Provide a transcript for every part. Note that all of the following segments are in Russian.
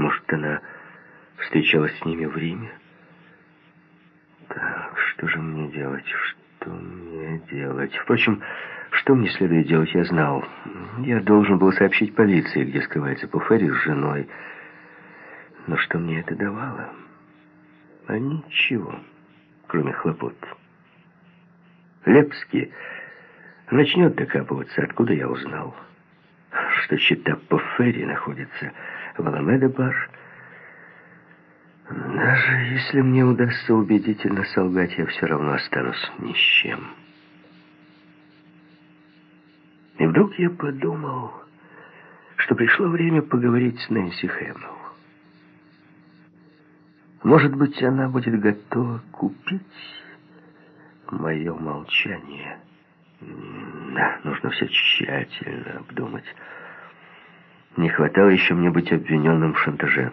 Может, она встречалась с ними в Риме? Так, что же мне делать? Что мне делать? Впрочем, что мне следует делать, я знал. Я должен был сообщить полиции, где скрывается Пуфери с женой. Но что мне это давало? А ничего, кроме хлопот. Лепский начнет докапываться, откуда я узнал, что чита Пуфери находится в Аламеда-бар. Даже если мне удастся убедительно солгать, я все равно останусь ни с чем. И вдруг я подумал, что пришло время поговорить с Нэнси Хэмилл. Может быть, она будет готова купить мое молчание. Да, нужно все тщательно обдумать. Не хватало еще мне быть обвиненным в шантаже.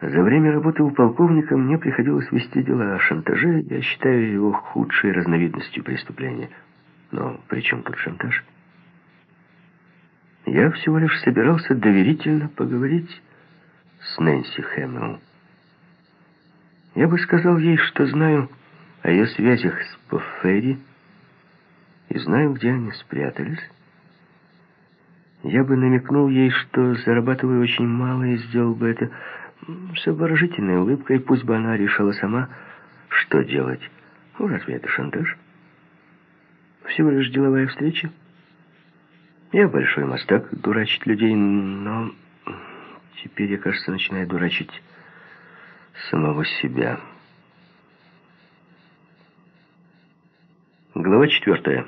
За время работы у полковника мне приходилось вести дела о шантаже. Я считаю его худшей разновидностью преступления. Но при чем тут шантаж? Я всего лишь собирался доверительно поговорить с Нэнси Хэмилл. Я бы сказал ей, что знаю о ее связях с Поффери и знаю, где они спрятались. Я бы намекнул ей, что зарабатываю очень мало и сделал бы это с обворожительной улыбкой, пусть бы она решила сама, что делать. Ну, разве это шантаж? Всего лишь деловая встреча. Я большой мастак дурачить людей, но теперь я, кажется, начинаю дурачить самого себя. Глава четвертая.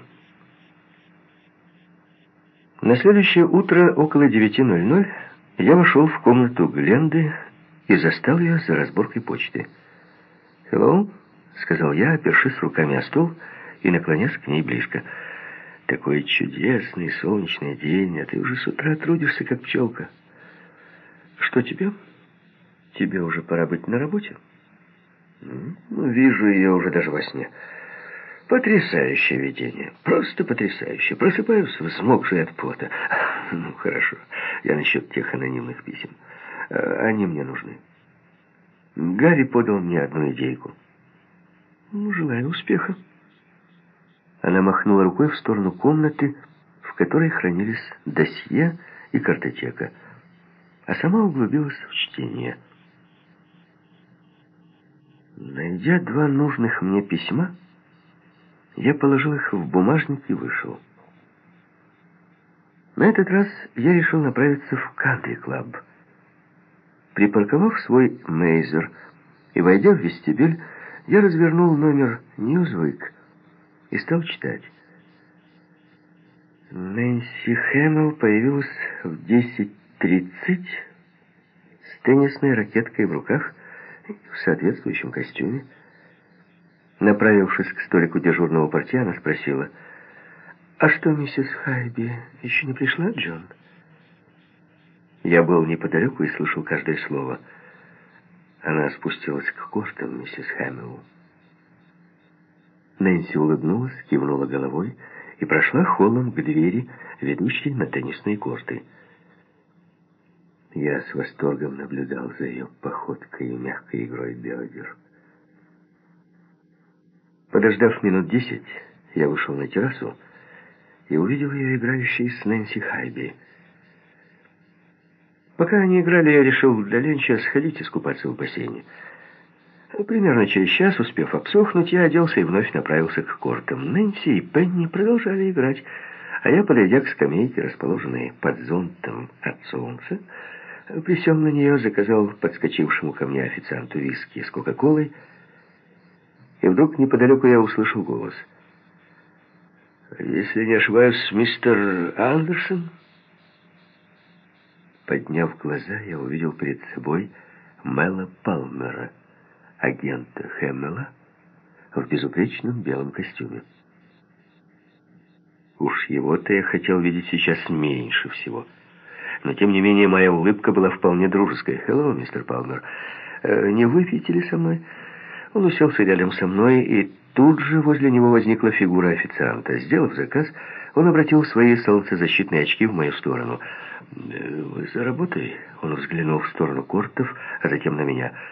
На следующее утро около 9.00 я вошел в комнату Гленды и застал ее за разборкой почты. «Хеллоу», — сказал я, опершись руками о стол и наклонясь к ней близко. «Такой чудесный солнечный день, а ты уже с утра трудишься, как пчелка. Что тебе?» Тебе уже пора быть на работе. Вижу ее уже даже во сне. Потрясающее видение. Просто потрясающее. Просыпаюсь, взмокший от пота. Ну, хорошо. Я насчет тех анонимных писем. А, они мне нужны. Гарри подал мне одну идейку. Ну, желаю успеха. Она махнула рукой в сторону комнаты, в которой хранились досье и картотека, а сама углубилась в чтение. Найдя два нужных мне письма, я положил их в бумажник и вышел. На этот раз я решил направиться в кантри-клаб. Припарковав свой мейзер и войдя в вестибюль, я развернул номер «Ньюзвик» и стал читать. Нэнси Хэмилл появилась в 10.30 с теннисной ракеткой в руках в соответствующем костюме. Направившись к столику дежурного портье, она спросила, «А что, миссис Хайби, еще не пришла, Джон?» Я был неподалеку и слышал каждое слово. Она спустилась к кортам, миссис Хэмилл. Нэнси улыбнулась, кивнула головой и прошла холлом к двери, ведущей на теннисные корты. Я с восторгом наблюдал за ее походкой и мягкой игрой бедер. Подождав минут десять, я вышел на террасу и увидел ее играющей с Нэнси Хайби. Пока они играли, я решил для ленча сходить искупаться в бассейне. Примерно через час, успев обсохнуть, я оделся и вновь направился к кортам. Нэнси и Пенни продолжали играть, а я, подойдя к скамейке, расположенной под зонтом от солнца, Присел на нее, заказал подскочившему ко мне официанту виски с кока-колой, и вдруг неподалеку я услышал голос. «Если не ошибаюсь, мистер Андерсон?» Подняв глаза, я увидел перед собой Мэла Палмера, агента Хэммела, в безупречном белом костюме. Уж его-то я хотел видеть сейчас меньше всего — но, тем не менее, моя улыбка была вполне дружеской. «Хеллоу, мистер Палмер, э, не выпьете ли со мной?» Он уселся рядом со мной, и тут же возле него возникла фигура официанта. Сделав заказ, Он обратил свои солнцезащитные очки в мою сторону. «Вы за работой?» Он взглянул в сторону Кортов, а затем на меня –